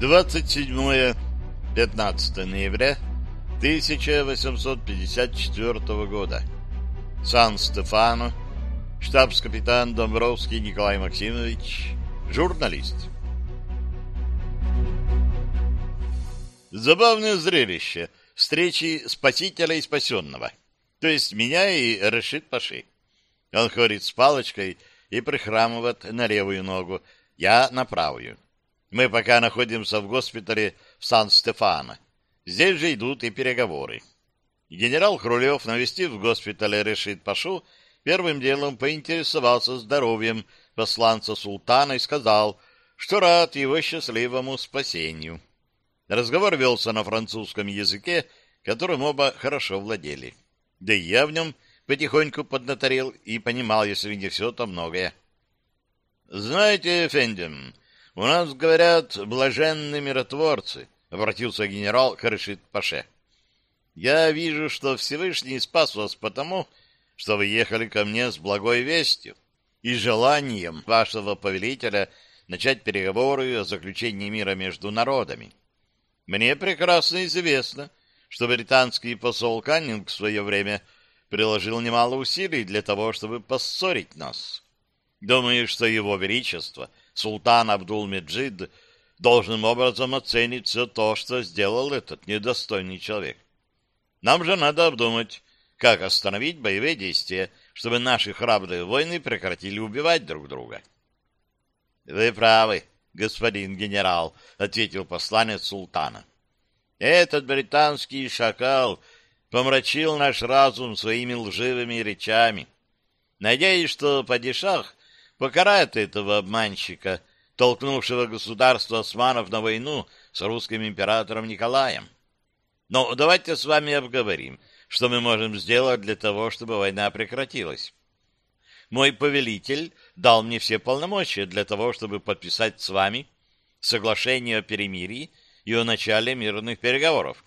27-15 ноября 1854 года. Сан-Стефано, штабс-капитан Домбровский Николай Максимович, журналист. Забавное зрелище встречи спасителя и спасенного, то есть меня и Рашид Паши. Он ходит с палочкой и прихрамывает на левую ногу, я на правую. Мы пока находимся в госпитале в Сан-Стефано. Здесь же идут и переговоры. Генерал Хрулев, навестив в госпитале Решит Пашу, первым делом поинтересовался здоровьем посланца султана и сказал, что рад его счастливому спасению. Разговор велся на французском языке, которым оба хорошо владели. Да и я в нем потихоньку поднаторел и понимал, если не все, то многое. «Знаете, Фендем, у нас, говорят, блаженные миротворцы», — обратился генерал Харышит Паше. «Я вижу, что Всевышний спас вас потому, что вы ехали ко мне с благой вестью и желанием вашего повелителя начать переговоры о заключении мира между народами. Мне прекрасно известно, что британский посол Каннинг в свое время приложил немало усилий для того, чтобы поссорить нас. Думаю, что его величество, султан Абдул-Меджид, должным образом оценит все то, что сделал этот недостойный человек. Нам же надо обдумать, как остановить боевые действия, чтобы наши храбрые воины прекратили убивать друг друга. — Вы правы, господин генерал, — ответил посланец султана. — Этот британский шакал помрачил наш разум своими лживыми речами. Надеюсь, что падишах покарает этого обманщика, толкнувшего государство османов на войну с русским императором Николаем. Но давайте с вами обговорим, что мы можем сделать для того, чтобы война прекратилась. Мой повелитель дал мне все полномочия для того, чтобы подписать с вами соглашение о перемирии и о начале мирных переговоров.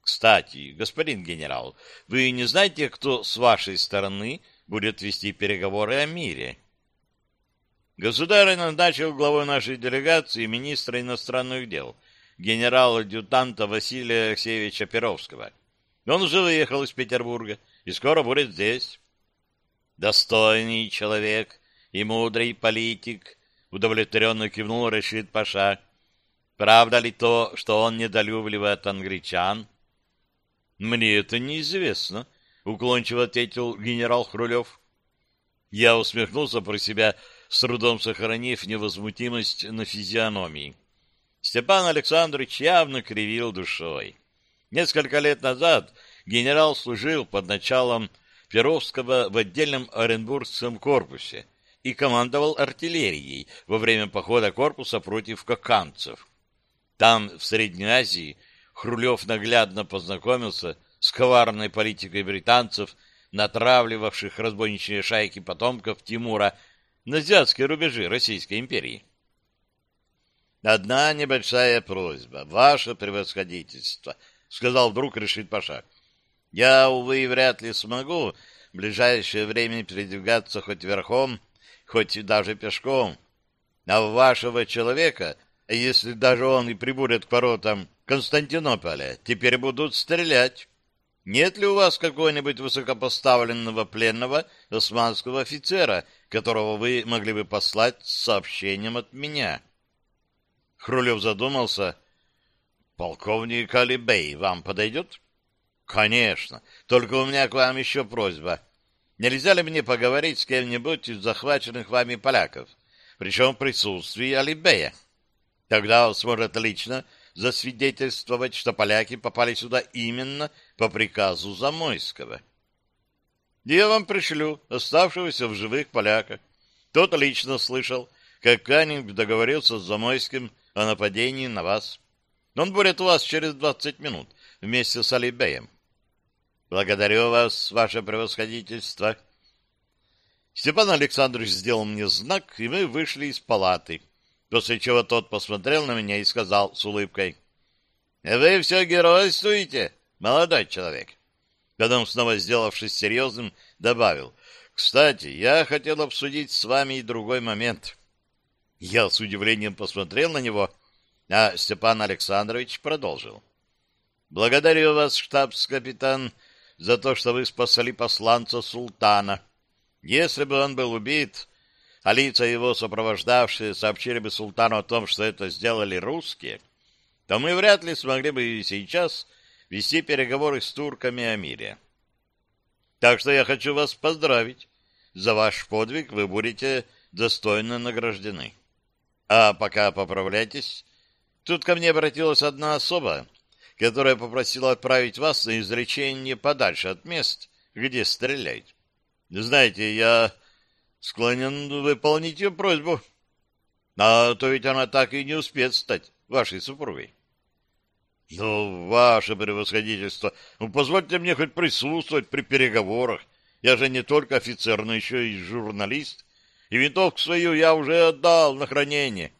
Кстати, господин генерал, вы не знаете, кто с вашей стороны будет вести переговоры о мире? Государь назначил главой нашей делегации министра иностранных дел, генерала-адъютанта Василия Алексеевича Перовского. Он уже выехал из Петербурга и скоро будет здесь. Достойный человек и мудрый политик, удовлетворенно кивнул Рашид Паша. Правда ли то, что он недолюбливает англичан? Мне это неизвестно, уклончиво ответил генерал Хрулев. Я усмехнулся про себя, с трудом сохранив невозмутимость на физиономии. Степан Александрович явно кривил душой. Несколько лет назад генерал служил под началом Перовского в отдельном Оренбургском корпусе и командовал артиллерией во время похода корпуса против коканцев. Там, в Средней Азии, Хрулев наглядно познакомился с коварной политикой британцев, натравливавших разбойничьи шайки потомков Тимура на азиатские рубежи Российской империи. «Одна небольшая просьба, ваше превосходительство», — сказал вдруг решит Паша. «Я, увы, вряд ли смогу в ближайшее время передвигаться хоть верхом, хоть даже пешком. А вашего человека, если даже он и прибудет к воротам Константинополя, теперь будут стрелять». Нет ли у вас какого-нибудь высокопоставленного пленного османского офицера, которого вы могли бы послать с сообщением от меня? Хрулев задумался. Полковник Алибей вам подойдет? Конечно. Только у меня к вам еще просьба. Нельзя ли мне поговорить с кем-нибудь из захваченных вами поляков, причем в присутствии Алибея? Тогда он сможет лично засвидетельствовать, что поляки попали сюда именно по приказу Замойского. Я вам пришлю оставшегося в живых поляка. Тот лично слышал, как Каннинг договорился с Замойским о нападении на вас. Он будет у вас через двадцать минут вместе с Алибеем. Благодарю вас, ваше превосходительство. Степан Александрович сделал мне знак, и мы вышли из палаты после чего тот посмотрел на меня и сказал с улыбкой, «Вы все геройствуете, молодой человек». Потом, снова сделавшись серьезным, добавил, «Кстати, я хотел обсудить с вами и другой момент». Я с удивлением посмотрел на него. А Степан Александрович продолжил. «Благодарю вас, штабс-капитан, за то, что вы спасли посланца султана. Если бы он был убит, а лица его сопровождавшие сообщили бы султану о том, что это сделали русские, то мы вряд ли смогли бы и сейчас вести переговоры с турками о мире. Так что я хочу вас поздравить. За ваш подвиг вы будете достойно награждены. А пока поправляйтесь. Тут ко мне обратилась одна особа, которая попросила отправить вас на излечение подальше от мест, где стреляют. Знаете, я склонен выполнить ее просьбу. А то ведь она так и не успеет стать вашей супругой. Ну, ваше превосходительство, ну, позвольте мне хоть присутствовать при переговорах. Я же не только офицер, но еще и журналист. И винтовку свою я уже отдал на хранение.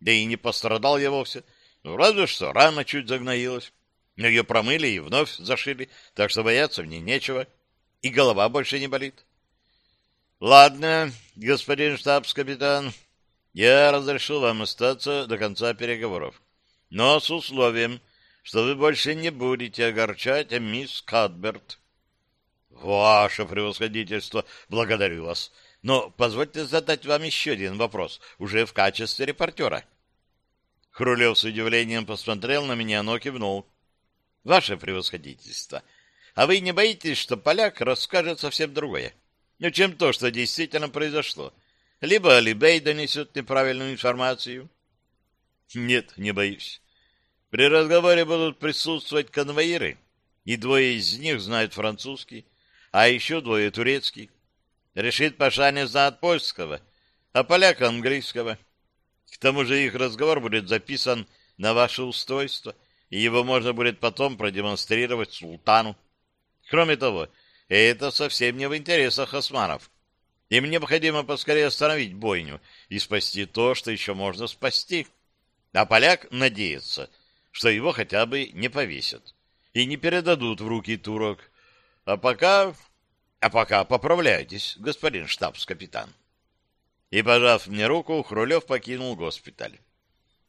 Да и не пострадал я вовсе. Ну, разве что рана чуть загноилась. Но ее промыли и вновь зашили, так что бояться мне нечего. И голова больше не болит. Ладно, господин штабс-капитан, я разрешу вам остаться до конца переговоров. Но с условием, что вы больше не будете огорчать мисс Кадберт. Ваше превосходительство, благодарю вас. Но позвольте задать вам еще один вопрос, уже в качестве репортера. Хрулев с удивлением посмотрел на меня, но кивнул. Ваше превосходительство, а вы не боитесь, что поляк расскажет совсем другое? — чем то, что действительно произошло. Либо Алибей донесет неправильную информацию. Нет, не боюсь. При разговоре будут присутствовать конвоиры, и двое из них знают французский, а еще двое турецкий. Решит Паша не знает польского, а поляк английского. К тому же их разговор будет записан на ваше устройство, и его можно будет потом продемонстрировать султану. Кроме того, это совсем не в интересах османов. Им необходимо поскорее остановить бойню и спасти то, что еще можно спасти. А поляк надеется, что его хотя бы не повесят и не передадут в руки турок. А пока... А пока поправляйтесь, господин штабс-капитан. И, пожав мне руку, Хрулев покинул госпиталь.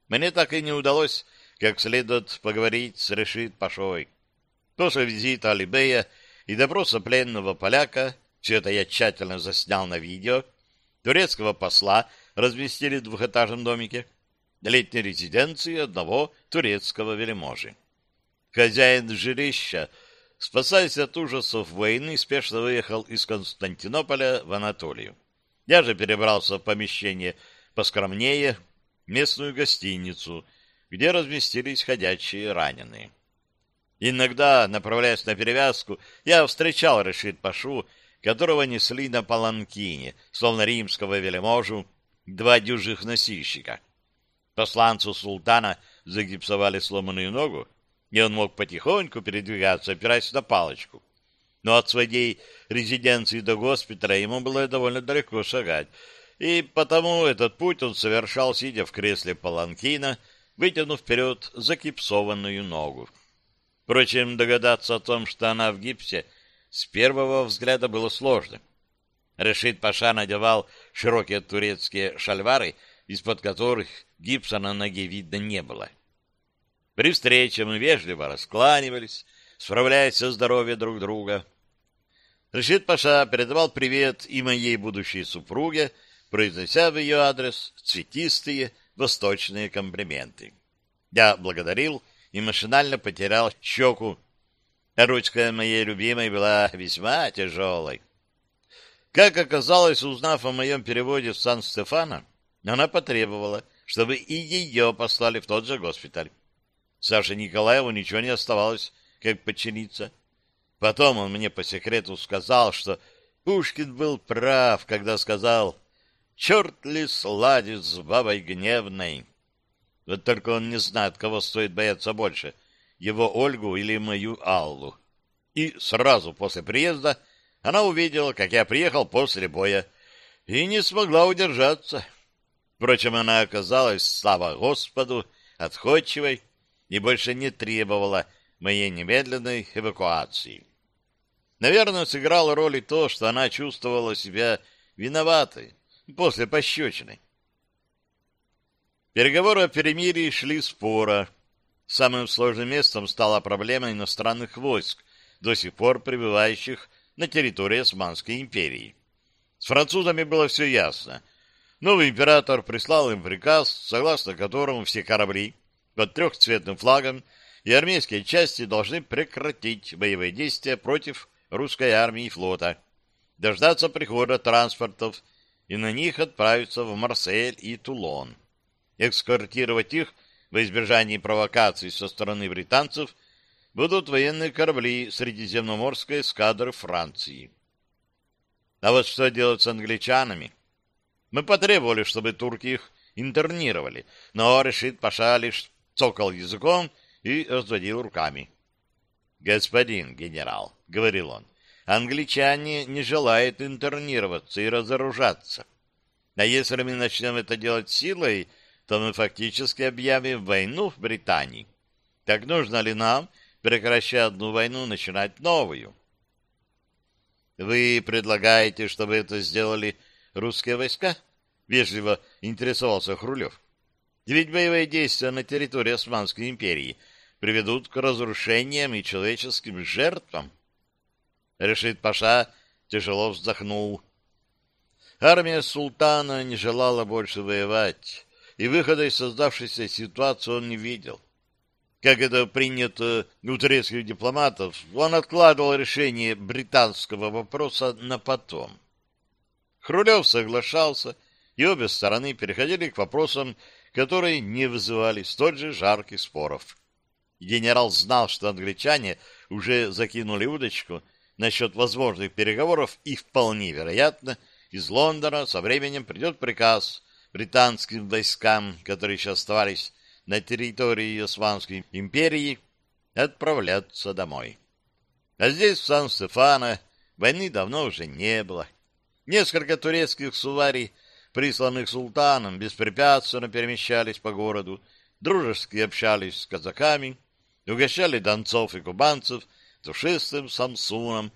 Мне так и не удалось как следует поговорить с Решит Пашой. После визита Алибея и допроса пленного поляка, все это я тщательно заснял на видео, турецкого посла разместили в двухэтажном домике, летней резиденции одного турецкого вельможи. Хозяин жилища, спасаясь от ужасов войны, спешно выехал из Константинополя в Анатолию. Я же перебрался в помещение поскромнее, местную гостиницу, где разместились ходячие раненые. Иногда, направляясь на перевязку, я встречал Решит Пашу, которого несли на паланкине, словно римского велеможу, два дюжих носильщика. Посланцу султана загипсовали сломанную ногу, и он мог потихоньку передвигаться, опираясь на палочку. Но от своей резиденции до госпиталя ему было довольно далеко шагать, и потому этот путь он совершал, сидя в кресле паланкина, вытянув вперед закипсованную ногу. Впрочем, догадаться о том, что она в гипсе, с первого взгляда было сложно. Решит Паша надевал широкие турецкие шальвары, из-под которых гипса на ноге видно не было. При встрече мы вежливо раскланивались, справляясь со здоровьем друг друга. Решит Паша передавал привет и моей будущей супруге, произнося в ее адрес цветистые восточные комплименты. Я благодарил и машинально потерял щеку. Ручка моей любимой была весьма тяжелой. Как оказалось, узнав о моем переводе в Сан-Стефано, она потребовала, чтобы и ее послали в тот же госпиталь. Саше Николаеву ничего не оставалось, как подчиниться. Потом он мне по секрету сказал, что Пушкин был прав, когда сказал «Черт ли сладит с бабой гневной». Вот только он не знает, кого стоит бояться больше, его Ольгу или мою Аллу. И сразу после приезда она увидела, как я приехал после боя, и не смогла удержаться. Впрочем, она оказалась, слава Господу, отходчивой и больше не требовала моей немедленной эвакуации. Наверное, сыграло роль и то, что она чувствовала себя виноватой после пощечины. Переговоры о перемирии шли споро. Самым сложным местом стала проблема иностранных войск, до сих пор пребывающих на территории Османской империи. С французами было все ясно. Новый император прислал им приказ, согласно которому все корабли под трехцветным флагом и армейские части должны прекратить боевые действия против русской армии и флота, дождаться прихода транспортов и на них отправиться в Марсель и Тулон. Экскортировать их во избежание провокаций со стороны британцев будут военные корабли Средиземноморской эскадры Франции. А вот что делать с англичанами? Мы потребовали, чтобы турки их интернировали, но решит Паша лишь цокал языком и разводил руками. «Господин генерал», — говорил он, — «англичане не желают интернироваться и разоружаться. А если мы начнем это делать силой, то мы фактически объявим войну в Британии. Так нужно ли нам, прекращая одну войну, начинать новую?» «Вы предлагаете, чтобы это сделали русские войска?» — вежливо интересовался Хрулев. «Ведь боевые действия на территории Османской империи приведут к разрушениям и человеческим жертвам». Решит Паша тяжело вздохнул. Армия султана не желала больше воевать, и выхода из создавшейся ситуации он не видел. Как это принято у турецких дипломатов, он откладывал решение британского вопроса на потом. Хрулев соглашался, и обе стороны переходили к вопросам, которые не вызывали столь же жарких споров. Генерал знал, что англичане уже закинули удочку насчет возможных переговоров, и вполне вероятно, из Лондона со временем придет приказ британским войскам, которые еще оставались на территории Османской империи, отправляться домой. А здесь, в Сан-Стефано, войны давно уже не было. Несколько турецких суварий присланных султаном, беспрепятственно перемещались по городу, дружески общались с казаками, угощали донцов и кубанцев душистым самсуном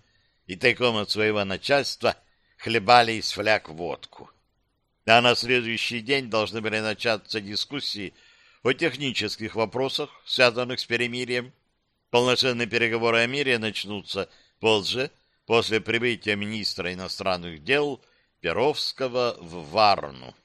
и тайком от своего начальства хлебали из фляг водку. А на следующий день должны были начаться дискуссии о технических вопросах, связанных с перемирием. Полноценные переговоры о мире начнутся позже, после прибытия министра иностранных дел Перовского в Варну.